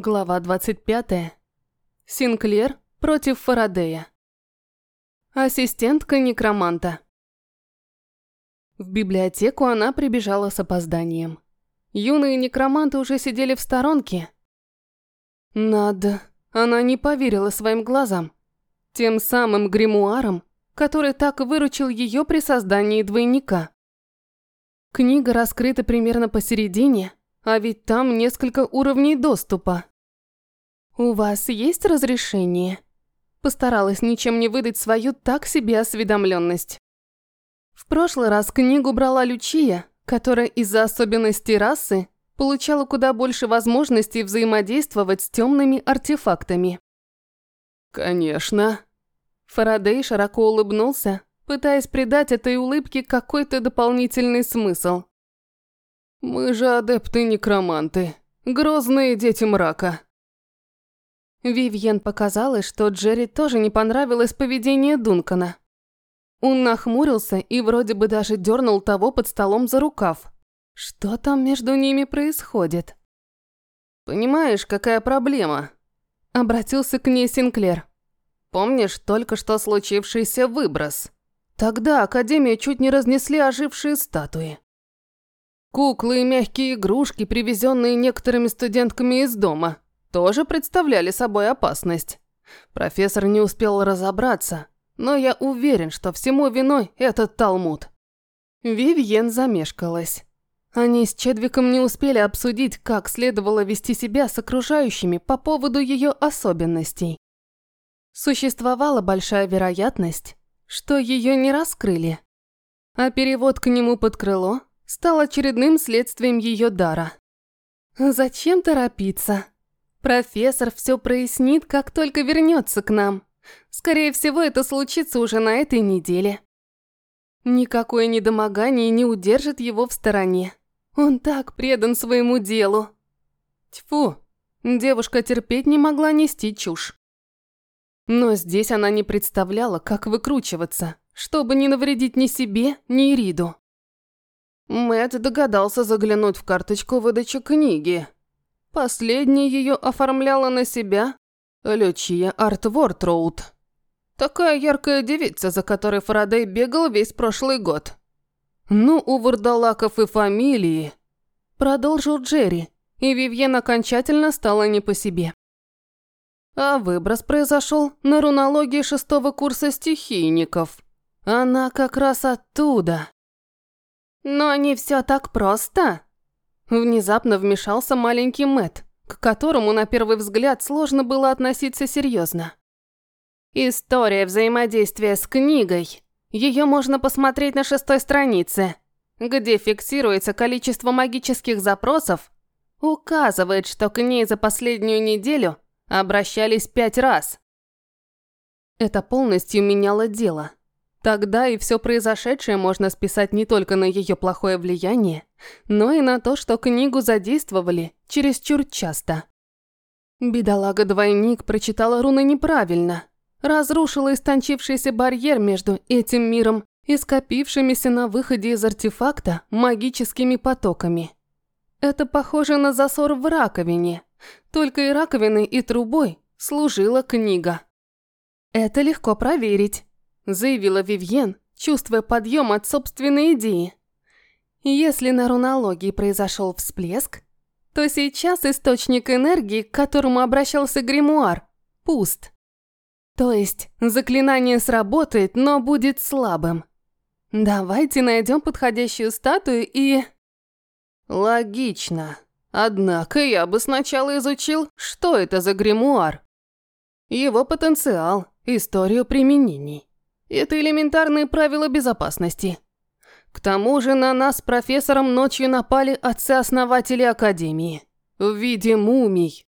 Глава 25. Синклер против Фарадея. Ассистентка некроманта. В библиотеку она прибежала с опозданием. Юные некроманты уже сидели в сторонке. Надо. Она не поверила своим глазам. Тем самым гримуаром, который так выручил ее при создании двойника. Книга раскрыта примерно посередине, а ведь там несколько уровней доступа. «У вас есть разрешение?» Постаралась ничем не выдать свою так себе осведомленность. В прошлый раз книгу брала Лючия, которая из-за особенностей расы получала куда больше возможностей взаимодействовать с темными артефактами. «Конечно». Фарадей широко улыбнулся, пытаясь придать этой улыбке какой-то дополнительный смысл. Мы же адепты-некроманты, грозные дети мрака. Вивьен показалось, что Джерри тоже не понравилось поведение Дункана. Он нахмурился и вроде бы даже дернул того под столом за рукав. Что там между ними происходит? «Понимаешь, какая проблема?» Обратился к ней Синклер. «Помнишь только что случившийся выброс? Тогда Академию чуть не разнесли ожившие статуи. Куклы и мягкие игрушки, привезенные некоторыми студентками из дома, тоже представляли собой опасность. Профессор не успел разобраться, но я уверен, что всему виной этот Талмуд. Вивьен замешкалась. Они с Чедвиком не успели обсудить, как следовало вести себя с окружающими по поводу ее особенностей. Существовала большая вероятность, что ее не раскрыли, а перевод к нему под крыло стал очередным следствием ее дара. Зачем торопиться? Профессор все прояснит, как только вернется к нам. Скорее всего, это случится уже на этой неделе. Никакое недомогание не удержит его в стороне. Он так предан своему делу. Тьфу, девушка терпеть не могла нести чушь. Но здесь она не представляла, как выкручиваться, чтобы не навредить ни себе, ни Ириду. Мэтт догадался заглянуть в карточку выдачи книги. Последняя ее оформляла на себя Лючия Артвортроуд. Такая яркая девица, за которой Фарадей бегал весь прошлый год. Ну, у вурдалаков и фамилии. Продолжил Джерри, и Вивьен окончательно стала не по себе. А выброс произошел на рунологии шестого курса стихийников. Она как раз оттуда. Но не все так просто. Внезапно вмешался маленький Мэт, к которому на первый взгляд сложно было относиться серьезно. История взаимодействия с книгой. Ее можно посмотреть на шестой странице, где фиксируется количество магических запросов, указывает, что к ней за последнюю неделю обращались пять раз. Это полностью меняло дело. Тогда и все произошедшее можно списать не только на ее плохое влияние, но и на то, что книгу задействовали чересчур часто. Бедолага-двойник прочитала руны неправильно, разрушила истончившийся барьер между этим миром и скопившимися на выходе из артефакта магическими потоками. Это похоже на засор в раковине, только и раковиной, и трубой служила книга. Это легко проверить заявила Вивьен, чувствуя подъем от собственной идеи. Если на рунологии произошел всплеск, то сейчас источник энергии, к которому обращался гримуар, пуст. То есть заклинание сработает, но будет слабым. Давайте найдем подходящую статую и... Логично. Однако я бы сначала изучил, что это за гримуар. Его потенциал, историю применений. Это элементарные правила безопасности. К тому же на нас с профессором ночью напали отцы-основатели Академии. В виде мумий.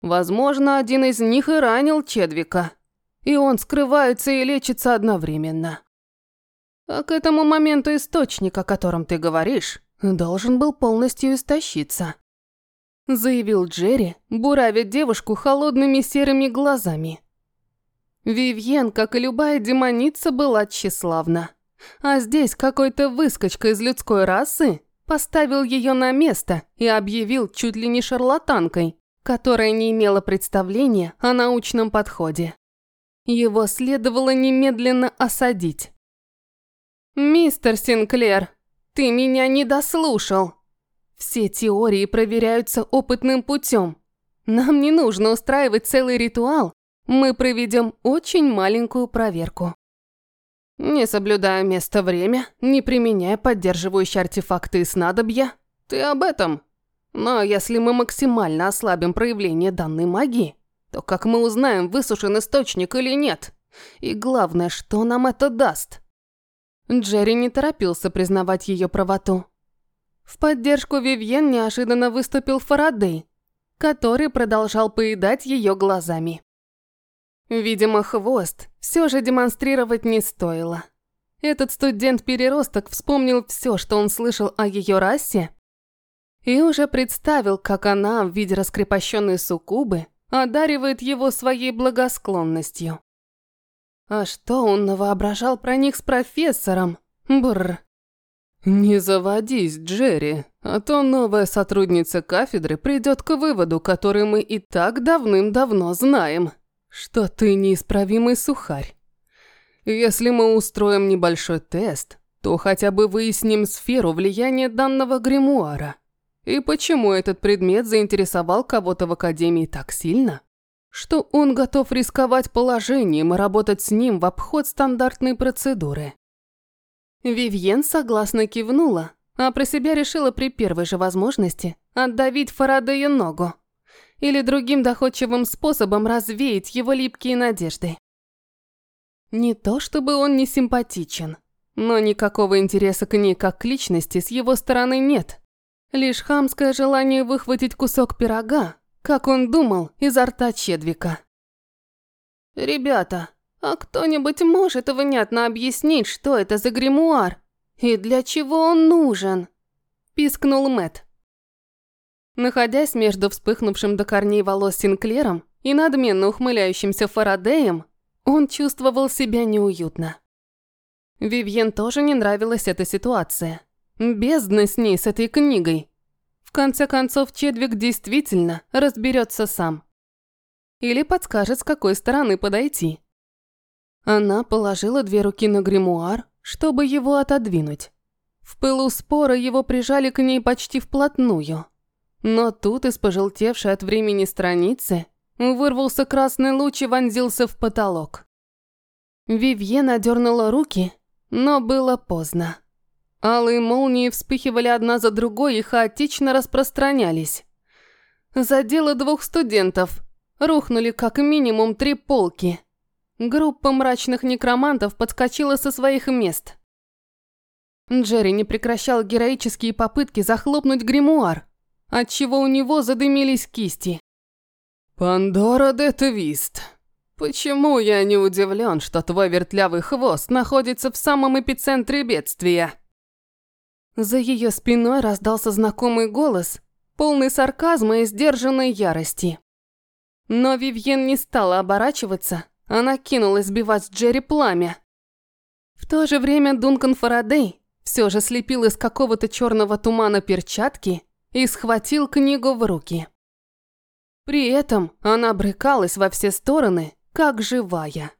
Возможно, один из них и ранил Чедвика. И он скрывается и лечится одновременно. А к этому моменту источник, о котором ты говоришь, должен был полностью истощиться. Заявил Джерри, буравя девушку холодными серыми глазами. Вивьен, как и любая демоница, была тщеславна. А здесь какой-то выскочка из людской расы поставил ее на место и объявил чуть ли не шарлатанкой, которое не имело представления о научном подходе. Его следовало немедленно осадить. «Мистер Синклер, ты меня не дослушал. Все теории проверяются опытным путем. Нам не нужно устраивать целый ритуал, мы проведем очень маленькую проверку». Не соблюдая место-время, не применяя поддерживающие артефакты и снадобья, ты об этом. Но если мы максимально ослабим проявление данной магии, то как мы узнаем, высушен источник или нет? И главное, что нам это даст? Джерри не торопился признавать ее правоту. В поддержку Вивьен неожиданно выступил Фарадей, который продолжал поедать ее глазами. Видимо, хвост все же демонстрировать не стоило. Этот студент-переросток вспомнил все, что он слышал о ее расе, и уже представил, как она в виде раскрепощенной суккубы одаривает его своей благосклонностью. А что он навоображал про них с профессором? Бррр. «Не заводись, Джерри, а то новая сотрудница кафедры придет к выводу, который мы и так давным-давно знаем, что ты неисправимый сухарь. Если мы устроим небольшой тест, то хотя бы выясним сферу влияния данного гримуара. И почему этот предмет заинтересовал кого-то в Академии так сильно, что он готов рисковать положением и работать с ним в обход стандартной процедуры. Вивьен согласно кивнула, а про себя решила при первой же возможности отдавить Фарадею ногу или другим доходчивым способом развеять его липкие надежды. Не то чтобы он не симпатичен, но никакого интереса к ней как к личности с его стороны нет – Лишь хамское желание выхватить кусок пирога, как он думал, изо рта Чедвика. «Ребята, а кто-нибудь может внятно объяснить, что это за гримуар? И для чего он нужен?» Пискнул Мэт. Находясь между вспыхнувшим до корней волос Синклером и надменно ухмыляющимся Фарадеем, он чувствовал себя неуютно. Вивьен тоже не нравилась эта ситуация. Бездна с ней, с этой книгой. В конце концов, Чедвик действительно разберется сам. Или подскажет, с какой стороны подойти. Она положила две руки на гримуар, чтобы его отодвинуть. В пылу спора его прижали к ней почти вплотную. Но тут из пожелтевшей от времени страницы вырвался красный луч и вонзился в потолок. Вивьен одернула руки, но было поздно. Алые молнии вспыхивали одна за другой и хаотично распространялись. Задело двух студентов. Рухнули как минимум три полки. Группа мрачных некромантов подскочила со своих мест. Джерри не прекращал героические попытки захлопнуть гримуар, отчего у него задымились кисти. «Пандора де Твист, почему я не удивлен, что твой вертлявый хвост находится в самом эпицентре бедствия?» За ее спиной раздался знакомый голос, полный сарказма и сдержанной ярости. Но Вивьен не стала оборачиваться, она кинулась сбивать Джерри пламя. В то же время Дункан Фарадей все же слепил из какого-то черного тумана перчатки и схватил книгу в руки. При этом она брыкалась во все стороны, как живая.